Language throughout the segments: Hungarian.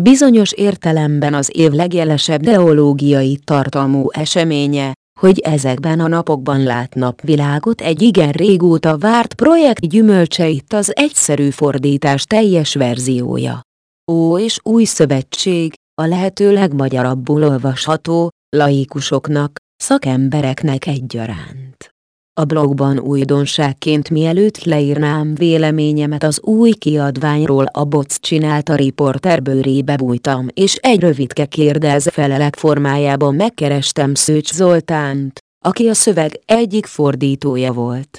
bizonyos értelemben az év legjelesebb teológiai tartalmú eseménye, hogy ezekben a napokban lát napvilágot egy igen régóta várt projekt gyümölcse itt az egyszerű fordítás teljes verziója. Ó és új szövetség, a lehető legmagyarabbul olvasható, laikusoknak, szakembereknek egyaránt. A blogban újdonságként mielőtt leírnám véleményemet az új kiadványról a boc csinálta riporter bőrébe bújtam és egy rövidke kérdez felelek formájában megkerestem Szőcs Zoltánt, aki a szöveg egyik fordítója volt.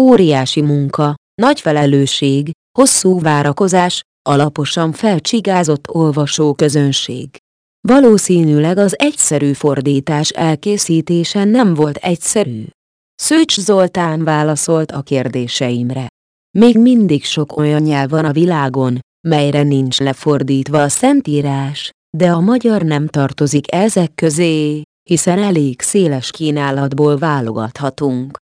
Óriási munka, nagy felelősség, hosszú várakozás, alaposan felcsigázott olvasóközönség. Valószínűleg az egyszerű fordítás elkészítése nem volt egyszerű. Szőcs Zoltán válaszolt a kérdéseimre. Még mindig sok olyan nyelv van a világon, melyre nincs lefordítva a Szentírás, de a magyar nem tartozik ezek közé, hiszen elég széles kínálatból válogathatunk.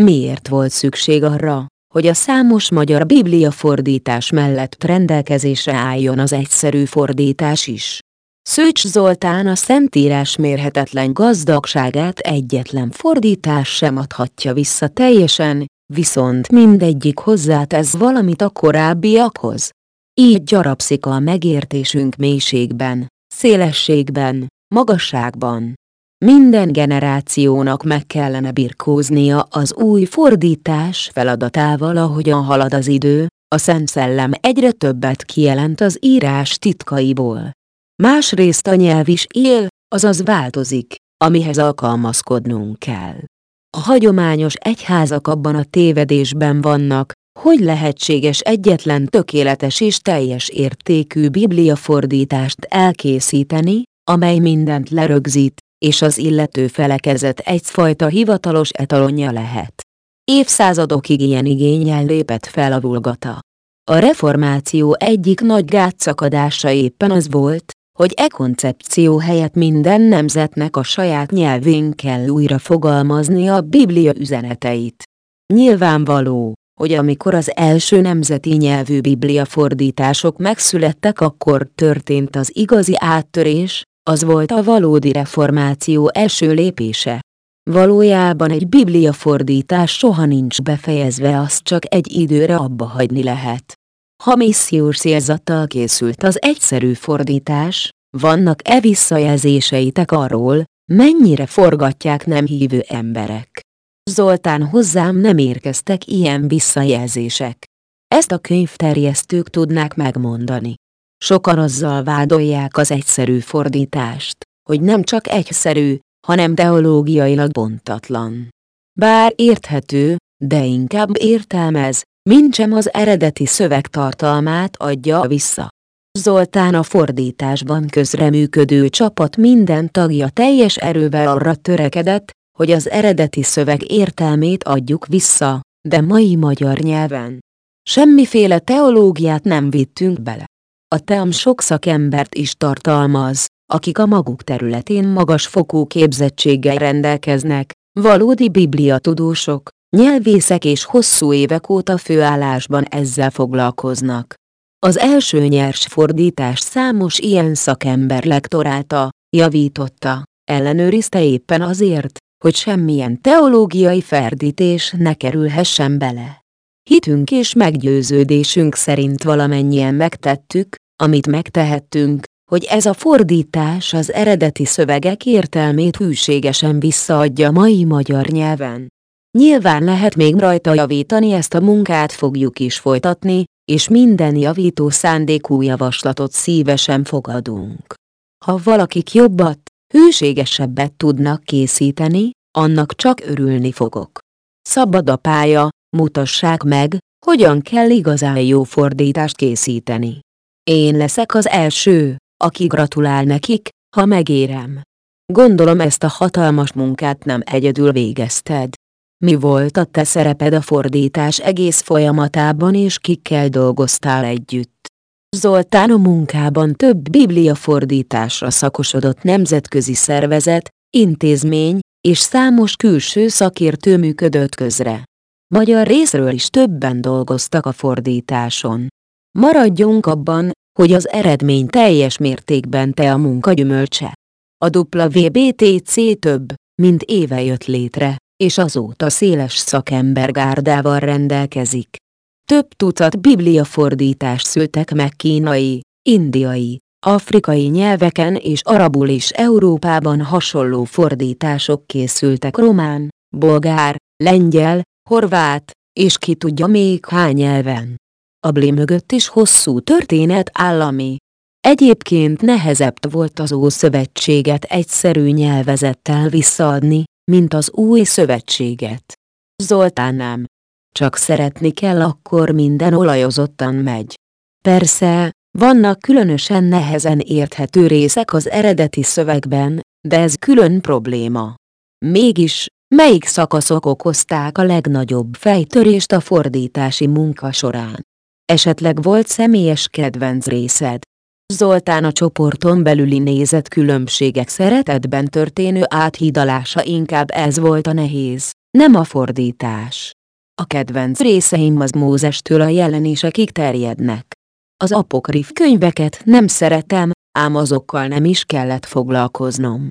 Miért volt szükség arra, hogy a számos magyar biblia fordítás mellett rendelkezésre álljon az egyszerű fordítás is? Szőcs Zoltán a Szentírás mérhetetlen gazdagságát egyetlen fordítás sem adhatja vissza teljesen, viszont mindegyik hozzátesz valamit a korábbiakhoz. Így gyarapszik a megértésünk mélységben, szélességben, magasságban. Minden generációnak meg kellene birkóznia az új fordítás feladatával ahogyan halad az idő, a Szent Szellem egyre többet kijelent az írás titkaiból. Másrészt a nyelv is él, azaz változik, amihez alkalmazkodnunk kell. A hagyományos egyházak abban a tévedésben vannak, hogy lehetséges egyetlen tökéletes és teljes értékű bibliafordítást elkészíteni, amely mindent lerögzít, és az illető felekezet egyfajta hivatalos etalonja lehet. Évszázadokig ilyen igényel lépett fel a vulgata. A reformáció egyik nagy gátszakadása éppen az volt, hogy e koncepció helyett minden nemzetnek a saját nyelvén kell újra fogalmazni a Biblia üzeneteit. Nyilvánvaló, hogy amikor az első nemzeti nyelvű Biblia fordítások megszülettek akkor történt az igazi áttörés, az volt a valódi reformáció első lépése. Valójában egy Biblia fordítás soha nincs befejezve, azt csak egy időre abba hagyni lehet. Ha missziós célzattal készült az egyszerű fordítás, vannak-e visszajelzéseitek arról, mennyire forgatják nem hívő emberek? Zoltán hozzám nem érkeztek ilyen visszajelzések. Ezt a könyvterjesztők tudnák megmondani. Sokan azzal vádolják az egyszerű fordítást, hogy nem csak egyszerű, hanem teológiailag bontatlan. Bár érthető, de inkább értelmez, mintsem az eredeti szöveg tartalmát adja vissza. Zoltán a fordításban közreműködő csapat minden tagja teljes erővel arra törekedett, hogy az eredeti szöveg értelmét adjuk vissza, de mai magyar nyelven. Semmiféle teológiát nem vittünk bele. A team sok szakembert is tartalmaz, akik a maguk területén magas fokú képzettséggel rendelkeznek, valódi bibliatudósok, nyelvészek és hosszú évek óta főállásban ezzel foglalkoznak. Az első nyers fordítás számos ilyen szakember lektorálta, javította, ellenőrizte éppen azért, hogy semmilyen teológiai ferdítés ne kerülhessen bele. Hitünk és meggyőződésünk szerint valamennyien megtettük, amit megtehettünk, hogy ez a fordítás az eredeti szövegek értelmét hűségesen visszaadja mai magyar nyelven. Nyilván lehet még rajta javítani ezt a munkát fogjuk is folytatni, és minden javító szándékú javaslatot szívesen fogadunk. Ha valakik jobbat, hűségesebbet tudnak készíteni, annak csak örülni fogok. Szabad a pálya, mutassák meg, hogyan kell igazán jó fordítást készíteni. Én leszek az első, aki gratulál nekik, ha megérem. Gondolom ezt a hatalmas munkát nem egyedül végezted. Mi volt a te szereped a fordítás egész folyamatában és kikkel dolgoztál együtt? Zoltán a munkában több biblia fordításra szakosodott nemzetközi szervezet, intézmény és számos külső szakértő működött közre. Magyar részről is többen dolgoztak a fordításon. Maradjunk abban, hogy az eredmény teljes mértékben te a munka gyümölcse. A WBTC több, mint éve jött létre, és azóta széles szakembergárdával rendelkezik. Több tucat bibliafordítás szültek meg kínai, indiai, afrikai nyelveken és arabul is Európában hasonló fordítások készültek román, bolgár, lengyel, horvát, és ki tudja még hány nyelven. A bli mögött is hosszú történet állami. Egyébként nehezebb volt az Ószövetséget egyszerű nyelvezettel visszaadni, mint az új szövetséget. Zoltán nem. Csak szeretni kell akkor minden olajozottan megy. Persze, vannak különösen nehezen érthető részek az eredeti szövegben, de ez külön probléma. Mégis, melyik szakaszok okozták a legnagyobb fejtörést a fordítási munka során? Esetleg volt személyes kedvenc részed? Zoltán a csoporton belüli nézett különbségek szeretetben történő áthidalása inkább ez volt a nehéz, nem a fordítás. A kedvenc részeim az Mózestől a jelenésekig terjednek. Az apokrif könyveket nem szeretem, ám azokkal nem is kellett foglalkoznom.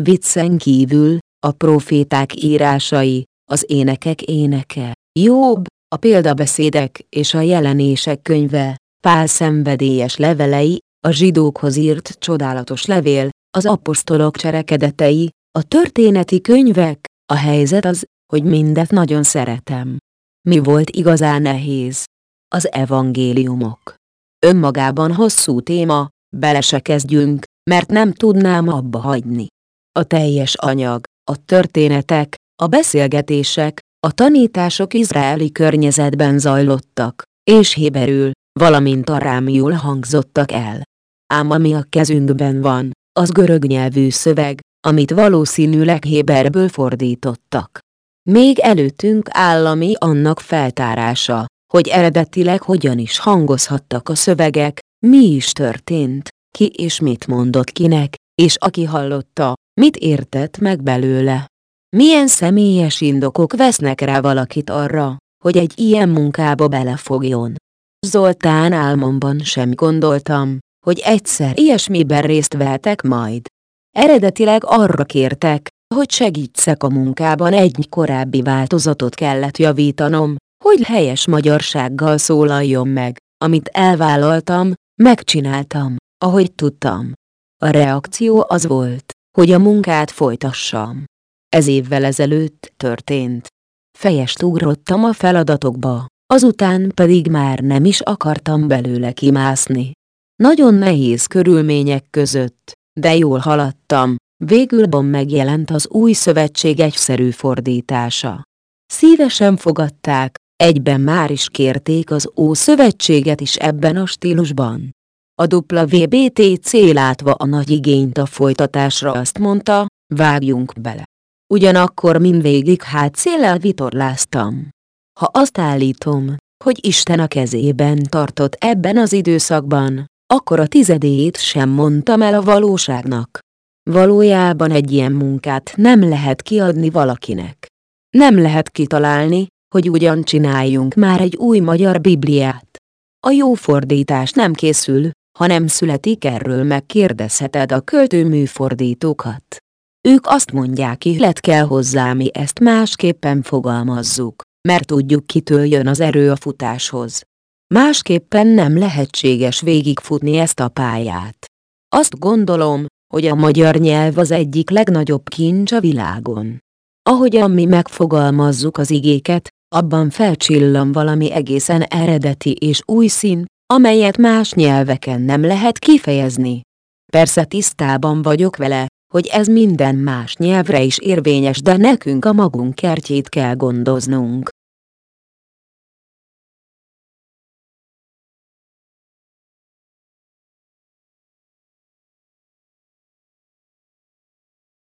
Viccen kívül, a proféták írásai, az énekek éneke, jobb, a példabeszédek és a jelenések könyve, Pál szenvedélyes levelei, a zsidókhoz írt csodálatos levél, az apostolok cserekedetei, a történeti könyvek, a helyzet az, hogy mindet nagyon szeretem. Mi volt igazán nehéz? Az evangéliumok. Önmagában hosszú téma, bele se kezdjünk, mert nem tudnám abba hagyni. A teljes anyag, a történetek, a beszélgetések, a tanítások izraeli környezetben zajlottak, és héberül, valamint arámiul hangzottak el. Ám ami a kezünkben van, az görög nyelvű szöveg, amit valószínűleg héberből fordítottak. Még előttünk állami annak feltárása, hogy eredetileg hogyan is hangozhattak a szövegek, mi is történt, ki és mit mondott kinek, és aki hallotta, mit értett meg belőle. Milyen személyes indokok vesznek rá valakit arra, hogy egy ilyen munkába belefogjon. Zoltán álmomban sem gondoltam, hogy egyszer ilyesmiben részt vehetek majd. Eredetileg arra kértek, hogy segítsek a munkában egy korábbi változatot kellett javítanom, hogy helyes magyarsággal szólaljon meg, amit elvállaltam, megcsináltam, ahogy tudtam. A reakció az volt, hogy a munkát folytassam. Ez évvel ezelőtt történt. Fejest ugrottam a feladatokba, azután pedig már nem is akartam belőle kimászni. Nagyon nehéz körülmények között, de jól haladtam, végül bon megjelent az új szövetség egyszerű fordítása. Szívesen fogadták, egyben már is kérték az Ó-szövetséget is ebben a stílusban. A WBTC látva a nagy igényt a folytatásra azt mondta, vágjunk bele. Ugyanakkor mindvégig hátszéllel vitorláztam. Ha azt állítom, hogy Isten a kezében tartott ebben az időszakban, akkor a tizedéjét sem mondtam el a valóságnak. Valójában egy ilyen munkát nem lehet kiadni valakinek. Nem lehet kitalálni, hogy ugyan csináljunk már egy új magyar Bibliát. A jó fordítás nem készül, ha nem születik erről megkérdezheted a költőműfordítókat. Ők azt mondják illet kell hozzá mi ezt másképpen fogalmazzuk, mert tudjuk kitől jön az erő a futáshoz. Másképpen nem lehetséges végigfutni ezt a pályát. Azt gondolom, hogy a magyar nyelv az egyik legnagyobb kincs a világon. Ahogyan mi megfogalmazzuk az igéket, abban felcsillan valami egészen eredeti és új szín, amelyet más nyelveken nem lehet kifejezni. Persze tisztában vagyok vele, hogy ez minden más nyelvre is érvényes, de nekünk a magunk kertjét kell gondoznunk.